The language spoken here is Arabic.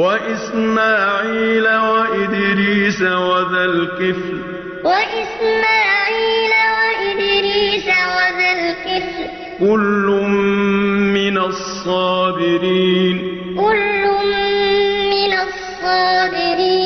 وإسماعيل وإدريس وذا الكفل. وإسماعيل وإدريس وذا الكفل. كل من الصابرين. كل من الصابرين.